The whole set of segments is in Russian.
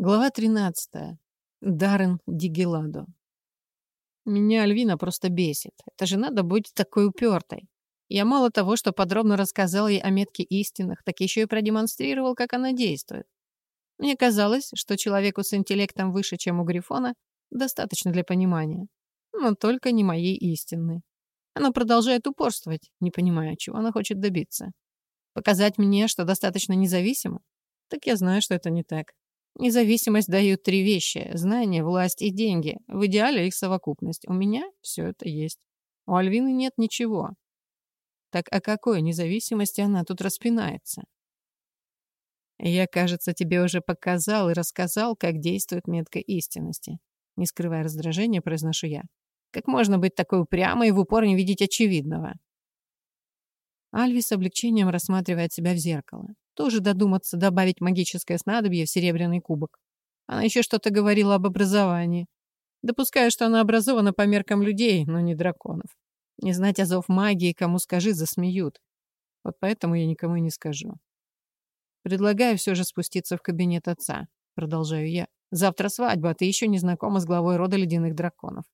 Глава 13. Даррен Дигеладо. Меня Альвина просто бесит. Это же надо быть такой упертой. Я мало того, что подробно рассказал ей о метке истинных, так еще и продемонстрировал, как она действует. Мне казалось, что человеку с интеллектом выше, чем у Грифона, достаточно для понимания. Но только не моей истинной. Она продолжает упорствовать, не понимая, чего она хочет добиться. Показать мне, что достаточно независимо? Так я знаю, что это не так. Независимость дают три вещи — знания, власть и деньги. В идеале их совокупность. У меня все это есть. У Альвины нет ничего. Так о какой независимости она тут распинается? Я, кажется, тебе уже показал и рассказал, как действует метка истинности. Не скрывая раздражения, произношу я. Как можно быть такой упрямой и в упор не видеть очевидного? Альви с облегчением рассматривает себя в зеркало. Тоже додуматься добавить магическое снадобье в серебряный кубок. Она еще что-то говорила об образовании. Допускаю, что она образована по меркам людей, но не драконов. Не знать азов магии, кому скажи, засмеют. Вот поэтому я никому и не скажу. Предлагаю все же спуститься в кабинет отца. Продолжаю я. Завтра свадьба, а ты еще не знакома с главой рода ледяных драконов.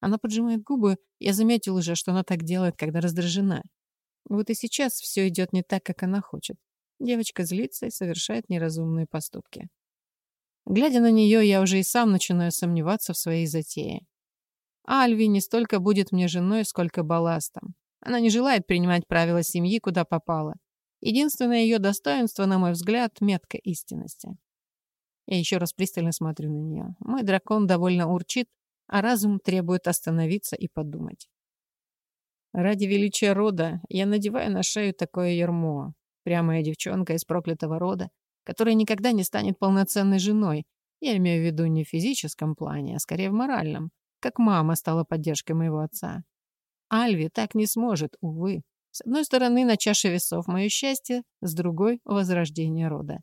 Она поджимает губы. Я заметил уже, что она так делает, когда раздражена. Вот и сейчас все идет не так, как она хочет. Девочка злится и совершает неразумные поступки. Глядя на нее, я уже и сам начинаю сомневаться в своей затее. Альви не столько будет мне женой, сколько балластом. Она не желает принимать правила семьи, куда попала. Единственное ее достоинство, на мой взгляд, метка истинности. Я еще раз пристально смотрю на нее. Мой дракон довольно урчит, а разум требует остановиться и подумать. Ради величия рода я надеваю на шею такое ермо. Прямая девчонка из проклятого рода, которая никогда не станет полноценной женой. Я имею в виду не в физическом плане, а скорее в моральном, как мама стала поддержкой моего отца. Альви так не сможет, увы. С одной стороны, на чаше весов мое счастье, с другой — возрождение рода.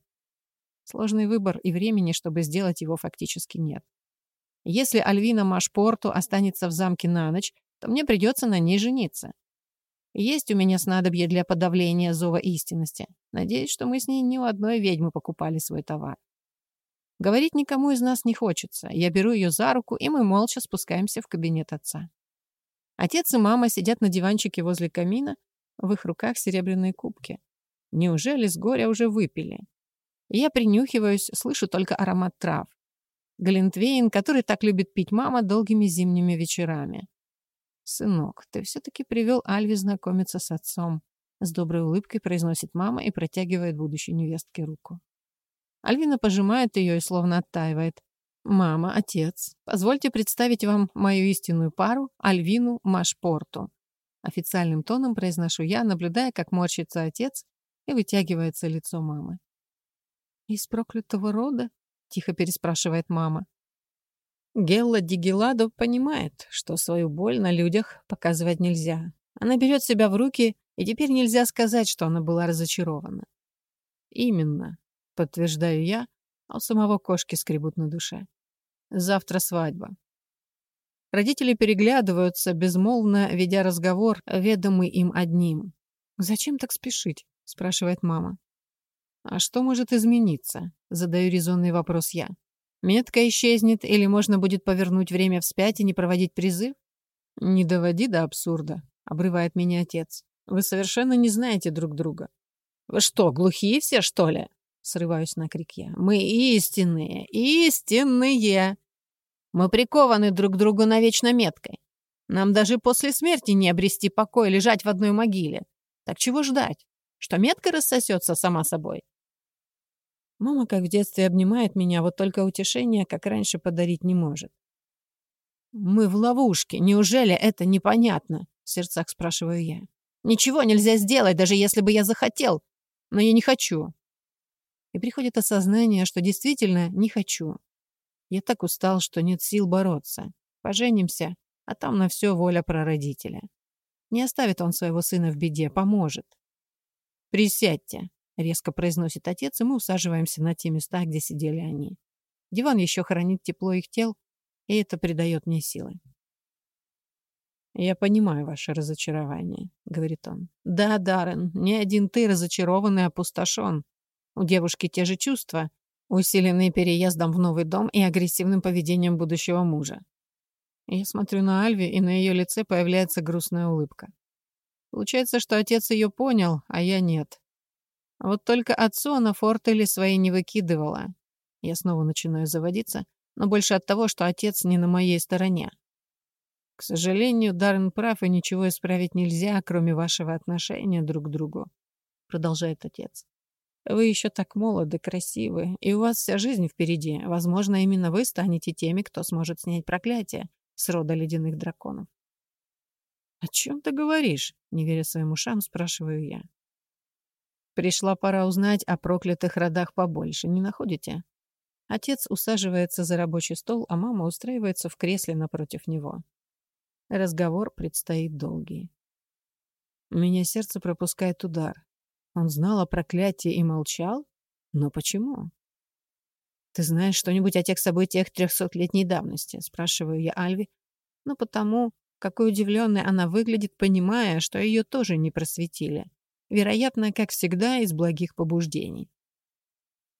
Сложный выбор и времени, чтобы сделать его, фактически нет. Если Альвина Машпорту останется в замке на ночь, то мне придется на ней жениться. Есть у меня снадобье для подавления зова истинности. Надеюсь, что мы с ней ни у одной ведьмы покупали свой товар. Говорить никому из нас не хочется. Я беру ее за руку, и мы молча спускаемся в кабинет отца. Отец и мама сидят на диванчике возле камина, в их руках серебряные кубки. Неужели с горя уже выпили? Я принюхиваюсь, слышу только аромат трав. Глинтвейн, который так любит пить мама долгими зимними вечерами. «Сынок, ты все-таки привел Альви знакомиться с отцом», с доброй улыбкой произносит мама и протягивает будущей невестке руку. Альвина пожимает ее и словно оттаивает. «Мама, отец, позвольте представить вам мою истинную пару, Альвину Машпорту». Официальным тоном произношу я, наблюдая, как морщится отец и вытягивается лицо мамы. «Из проклятого рода?» — тихо переспрашивает мама. Гелла Дигеладо понимает, что свою боль на людях показывать нельзя. Она берет себя в руки, и теперь нельзя сказать, что она была разочарована. «Именно», — подтверждаю я, а у самого кошки скребут на душе. «Завтра свадьба». Родители переглядываются, безмолвно ведя разговор, ведомый им одним. «Зачем так спешить?» — спрашивает мама. «А что может измениться?» — задаю резонный вопрос я. Метка исчезнет, или можно будет повернуть время вспять и не проводить призыв? Не доводи до абсурда, обрывает меня отец. Вы совершенно не знаете друг друга. Вы что, глухие все, что ли? Срываюсь на крик я. Мы истинные, истинные. Мы прикованы друг к другу навечно меткой. Нам даже после смерти не обрести покой, лежать в одной могиле. Так чего ждать? Что метка рассосется сама собой? Мама, как в детстве, обнимает меня, вот только утешения, как раньше, подарить не может. «Мы в ловушке. Неужели это непонятно?» — в сердцах спрашиваю я. «Ничего нельзя сделать, даже если бы я захотел. Но я не хочу». И приходит осознание, что действительно не хочу. Я так устал, что нет сил бороться. Поженимся, а там на все воля прародителя. Не оставит он своего сына в беде, поможет. «Присядьте», резко произносит отец, и мы усаживаемся на те места, где сидели они. Диван еще хранит тепло их тел, и это придает мне силы. «Я понимаю ваше разочарование», — говорит он. «Да, Даррен, не один ты разочарован и опустошен. У девушки те же чувства, усиленный переездом в новый дом и агрессивным поведением будущего мужа. Я смотрю на Альви, и на ее лице появляется грустная улыбка. Получается, что отец ее понял, а я нет. Вот только отцу она фортели свои не выкидывала. Я снова начинаю заводиться, но больше от того, что отец не на моей стороне. К сожалению, Даррен прав, и ничего исправить нельзя, кроме вашего отношения друг к другу, продолжает отец. Вы еще так молоды, красивы, и у вас вся жизнь впереди. Возможно, именно вы станете теми, кто сможет снять проклятие с рода ледяных драконов. «О чем ты говоришь?» — не веря своим ушам, спрашиваю я. Пришла пора узнать о проклятых родах побольше, не находите? Отец усаживается за рабочий стол, а мама устраивается в кресле напротив него. Разговор предстоит долгий. У меня сердце пропускает удар. Он знал о проклятии и молчал? Но почему? «Ты знаешь что-нибудь о тех событиях трехсотлетней давности?» — спрашиваю я Альви. Ну, потому, какой удивленной она выглядит, понимая, что ее тоже не просветили. Вероятно, как всегда, из благих побуждений.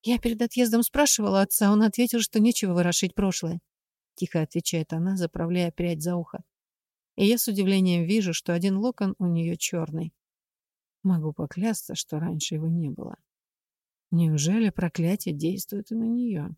«Я перед отъездом спрашивала отца, он ответил, что нечего ворошить прошлое», — тихо отвечает она, заправляя прядь за ухо. И я с удивлением вижу, что один локон у нее черный. Могу поклясться, что раньше его не было. Неужели проклятие действует и на нее?